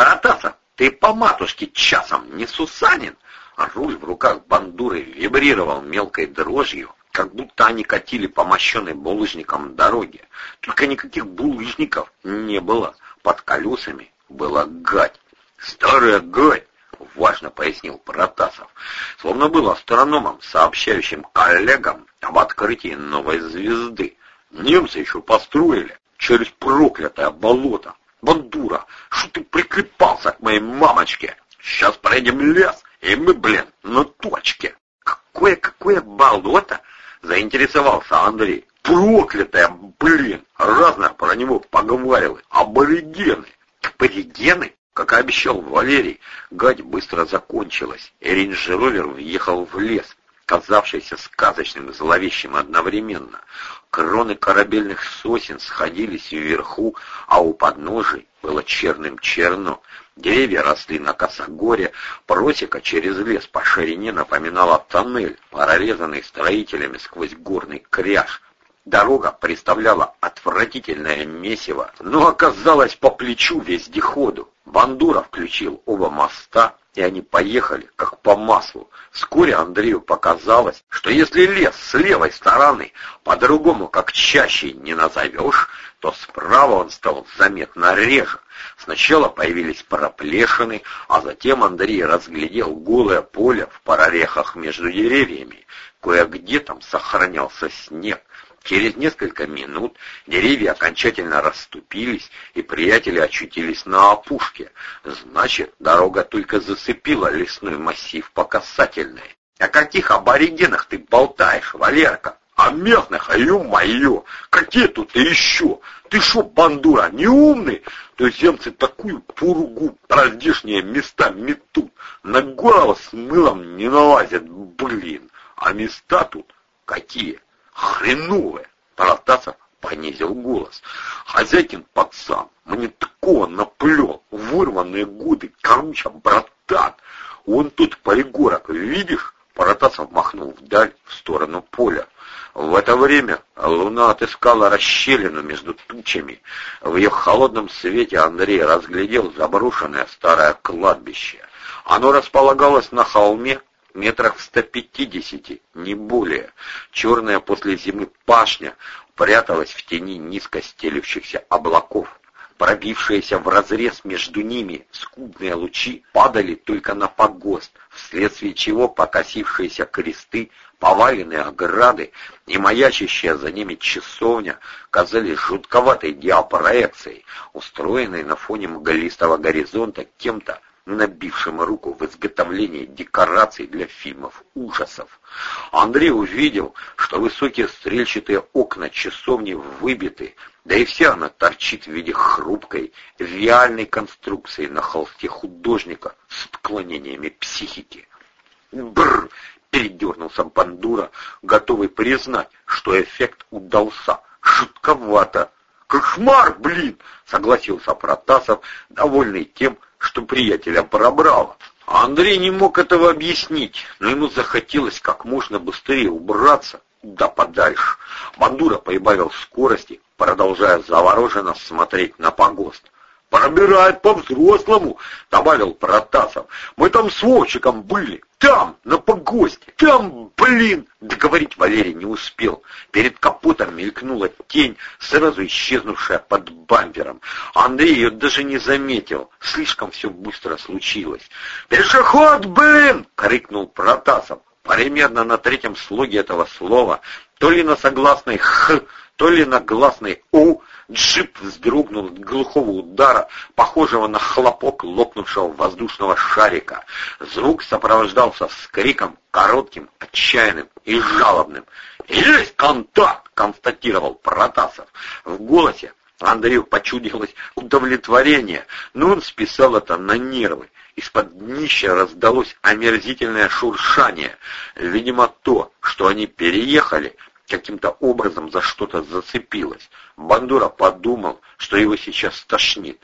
Протасов, ты по матушке часом не Сусанин? А руль в руках бандуры вибрировал мелкой дрожью, как будто они катили по мощенной булыжникам дороге. Только никаких булыжников не было. Под колесами была гать. Старая гать, важно пояснил Протасов, словно был астрономом, сообщающим коллегам об открытии новой звезды. Немцы еще построили через проклятое болото. Бандура, что ты прикопался к моей мамочке? Сейчас пройдем лес, и мы, блин, на точке. Какое-какое болото? Заинтересовался Андрей. Проклятое, блин! Разное про него поговаривали. Аборигены. Аборигены? Как обещал Валерий, гать быстро закончилась, и Range Rover въехал в лес, казавшийся сказочным и зловещим одновременно. Кроны корабельных сосен сходились вверху, а у подножий было черным черно. Деревья росли на косогоре, просека через лес по ширине напоминала тоннель, прорезанный строителями сквозь горный кряж. Дорога представляла отвратительное месиво, но оказалась по плечу вездеходу. Бандура включил оба моста, и они поехали, как по маслу. Вскоре Андрею показалось, что если лес с левой стороны по-другому, как чаще не назовешь, то справа он стал заметно реже. Сначала появились проплешины, а затем Андрей разглядел голое поле в прорехах между деревьями. Кое-где там сохранялся снег. Через несколько минут деревья окончательно расступились, и приятели очутились на опушке. Значит, дорога только зацепила лесной массив по касательной. О каких аборигенах ты болтаешь, Валерка? О местных, а ё-моё! Какие тут еще? Ты шо, бандура, не умный? Туземцы такую пургу про здешние места метут. На голову с мылом не налазят, блин. А места тут какие? Хреновая. Протасов понизил голос. Хозяйкин пацан, мне такого наплел, вырванные годы, короче, братан. Он тут пригорок, видишь? Протасов махнул вдаль, в сторону поля. В это время луна отыскала расщелину между тучами. В ее холодном свете Андрей разглядел заброшенное старое кладбище. Оно располагалось на холме, метрах в 150, не более. Черная после зимы пашня пряталась в тени низко стелющихся облаков. Пробившиеся в разрез между ними скудные лучи падали только на погост, вследствие чего покосившиеся кресты, поваленные ограды и маячащая за ними часовня казались жутковатой диапроекцией, устроенной на фоне мглистого горизонта кем-то, набившим руку в изготовлении декораций для фильмов ужасов. Андрей увидел, что высокие стрельчатые окна часовни выбиты, да и вся она торчит в виде хрупкой, реальной конструкции на холсте художника с отклонениями психики. Бррр! Передернулся Бандура, готовый признать, что эффект удался. Жутковато. «Кошмар, блин!» — согласился Протасов, довольный тем, что приятеля пробрало. А Андрей не мог этого объяснить, но ему захотелось как можно быстрее убраться да подальше. Бандура прибавил скорости, продолжая завороженно смотреть на погост. «Пробирает по-взрослому», — добавил Протасов. «Мы там с Вовчиком были, там, на погосте, там, блин!» Договорить Валерий не успел. Перед капотом мелькнула тень, сразу исчезнувшая под бампером. Андрей ее даже не заметил, слишком все быстро случилось. «Пешеход, блин!» — крикнул Протасов. Примерно на третьем слоге этого слова, то ли на согласной «х», то ли на гласной «у», Джип вздрогнул от глухого удара, похожего на хлопок лопнувшего воздушного шарика. Звук сопровождался скриком, коротким, отчаянным и жалобным. «Есть контакт!» — констатировал Протасов. В голосе Андрею почудилось удовлетворение, но он списал это на нервы. Из-под днища раздалось омерзительное шуршание. Видимо, то, что они переехали, каким-то образом за что-то зацепилась. Бандура подумал, что его сейчас тошнит.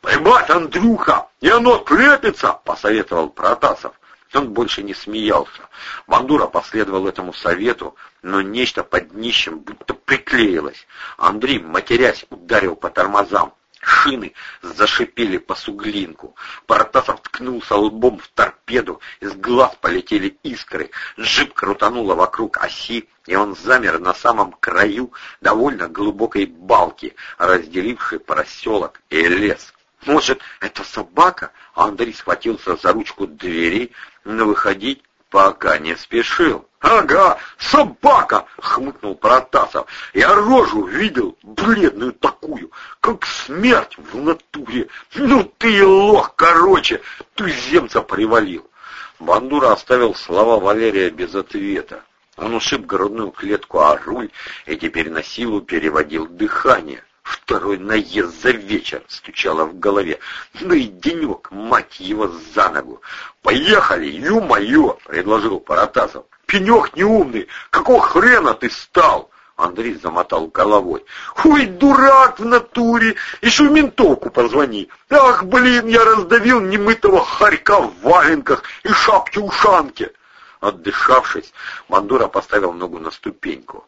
«Поймать, Андрюха, и оно крепится!» — посоветовал Протасов. Он больше не смеялся. Бандура последовал этому совету, но нечто под днищем будто приклеилось. Андрей, матерясь, ударил по тормозам. Шины зашипели по суглинку. Протасов ткнулся лбом в торпеду, из глаз полетели искры. Джип крутануло вокруг оси, и он замер на самом краю довольно глубокой балки, разделившей проселок и лес. Может, это собака? Андрей схватился за ручку двери, но выходить пока не спешил. «Ага, собака!» — хмыкнул Протасов. «Я рожу видел, бледную такую, как смерть в натуре. Ну ты лох, короче, туземца привалил». Бандура оставил слова Валерия без ответа. Он ушиб грудную клетку о руль и теперь на силу переводил дыхание. Второй наезд за вечер стучало в голове. Ну и денек, мать его, за ногу. «Поехали, ю-моё!» — предложил Паратасов. «Пенек неумный! Какого хрена ты стал?» Андрей замотал головой. «Ой, дурак в натуре! Еще в ментовку позвони! Ах, блин, я раздавил немытого хорька в валенках и шапке-ушанке!» Отдышавшись, Мандура поставил ногу на ступеньку.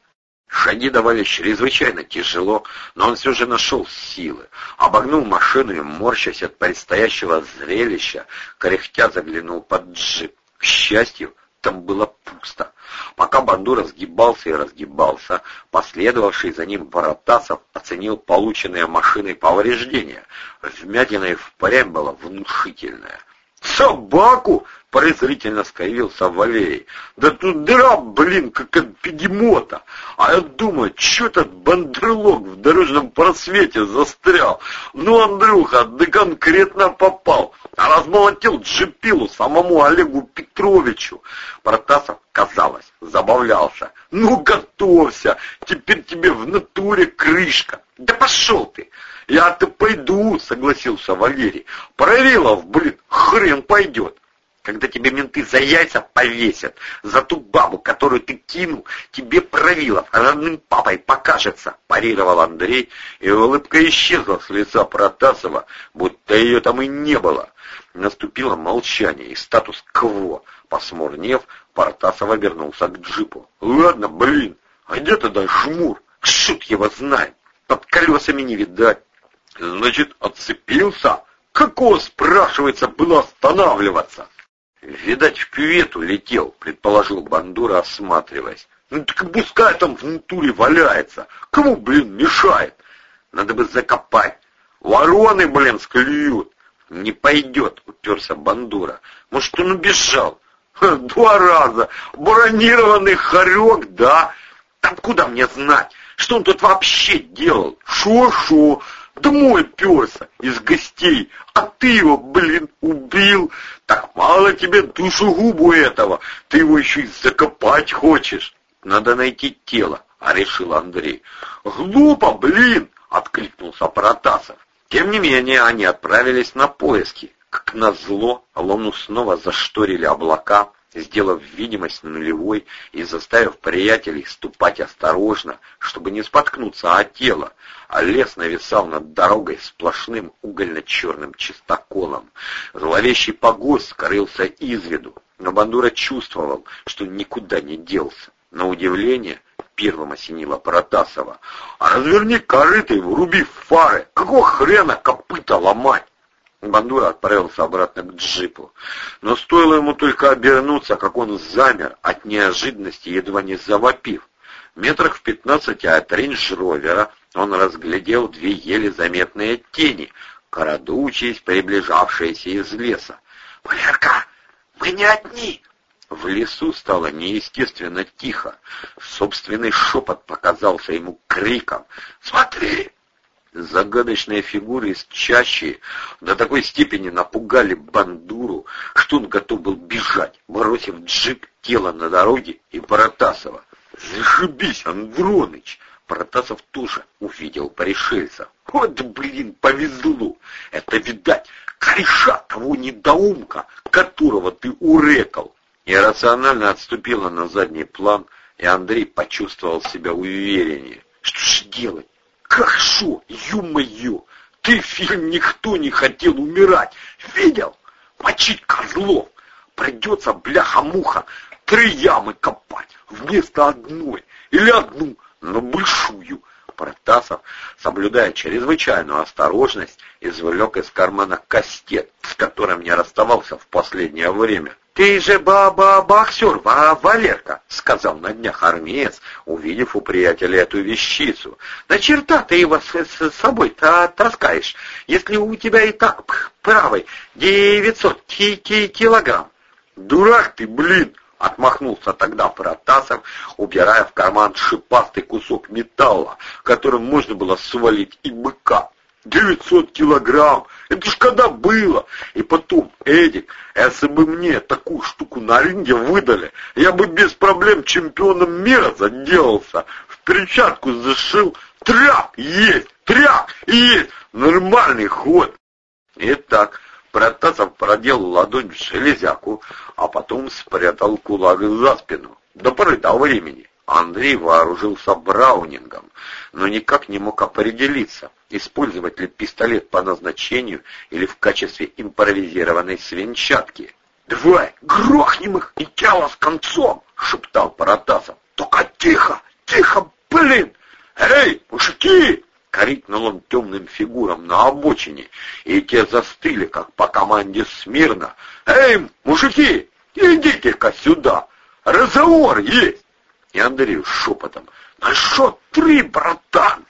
Шаги давались чрезвычайно тяжело, но он все же нашел силы. Обогнул машину и, морщась от предстоящего зрелища, кряхтя заглянул под джип. К счастью, там было пусто. Пока Бандура сгибался и разгибался, последовавший за ним Воротасов оценил полученные машиной повреждения. Вмятина и впрямь была внушительная. «Собаку!» — презрительно скривился Валерий. «Да тут дыра, блин, как от бегемота! А я думаю, что этот бандерлог в дорожном просвете застрял? Ну, Андрюха, да конкретно попал, а размолотил джипилу самому Олегу Петровичу!» Протасов, казалось, забавлялся. «Ну, готовься, теперь тебе в натуре крышка! Да пошел ты!» «Я-то пойду», — согласился Валерий. «Правилов, блин, хрен пойдет». Когда тебе менты за яйца повесят, за ту бабу, которую ты кинул, тебе Правилов родным папой покажется, парировал Андрей, и улыбка исчезла с лица Протасова, будто ее там и не было. Наступило молчание и статус-кво. Посмурнев, Протасов обернулся к джипу. «Ладно, блин, а где тогда жмур? Шут его знает. Под колесами не видать. Значит, отцепился? Какого, спрашивается, было останавливаться? Видать, в кювету летел, предположил Бандура, осматриваясь. Ну так пускай там в натуре валяется. Кому, блин, мешает? Надо бы закопать. Вороны, блин, склюют. Не пойдет, уперся Бандура. Может, он убежал? Два раза. Бронированный хорек, да? Там куда мне знать? Что он тут вообще делал? Шо-шо? Домой перся из гостей, а ты его, блин, убил. Так мало тебе душегубу этого, ты его еще и закопать хочешь. Надо найти тело, а решил Андрей. Глупо, блин, откликнулся Протасов. Тем не менее, они отправились на поиски. Как назло, Луну снова зашторили облака, сделав видимость нулевой и заставив приятелей ступать осторожно, чтобы не споткнуться о тело, а лес нависал над дорогой сплошным угольно-черным чистоколом. Зловещий погост скрылся из виду, но Бандура чувствовал, что никуда не делся. На удивление, первым осенило Протасова. «А разверни корытой, вруби фары! Какого хрена копыта ломать?» Бандура отправился обратно к джипу. Но стоило ему только обернуться, как он замер от неожиданности, едва не завопив. Метрах в пятнадцати от рейндж-ровера он разглядел две еле заметные тени, крадучись, приближавшиеся из леса. «Валерка, мы не одни!» В лесу стало неестественно тихо. Собственный шепот показался ему криком. «Смотри, Загадочные фигуры из чащи до такой степени напугали Бандуру, что он готов был бежать, бросив джип, тело на дороге и Паратасова. «Зашибись, Андроныч!» Протасов тоже увидел пришельца. «Вот, блин, повезло! Это, видать, кореша того недоумка, которого ты урекал!» Иррационально отступила на задний план, и Андрей почувствовал себя увереннее. «Что ж делать? Хорошо, ё-моё, ты фильм «Никто не хотел умирать» видел? Мочить козлов. Придется, бляха-муха, три ямы копать вместо одной. Или одну, но большую. Протасов, соблюдая чрезвычайную осторожность, извлек из кармана кастет, с которым не расставался в последнее время. «Ты же баба-боксер, Валерка!» — сказал на днях армеец, увидев у приятеля эту вещицу. «На черта ты его с, с собой-то таскаешь, если у тебя и так правый девятьсот ки ки килограмм?» «Дурак ты, блин!» — отмахнулся тогда Протасов, убирая в карман шипастый кусок металла, которым можно было свалить и быка. Девятьсот килограмм! Это ж когда было! И потом, Эдик, если бы мне такую штуку на ринге выдали, я бы без проблем чемпионом мира заделался, в перчатку зашил, тряк есть, тряк есть, нормальный ход. Итак, Протасов проделал ладонь в железяку, а потом спрятал кулак за спину. До поры до времени. Андрей вооружился браунингом, но никак не мог определиться, использовать ли пистолет по назначению или в качестве импровизированной свинчатки. «Давай, грохнем их и тело с концом!» — шептал Паратасов. «Только тихо, тихо, блин! Эй, мужики!» — крикнул он темным фигурам на обочине, и те застыли, как по команде смирно. «Эй, мужики, идите-ка сюда! Разговор есть!» И Андрей шепотом. «На что три, братан?»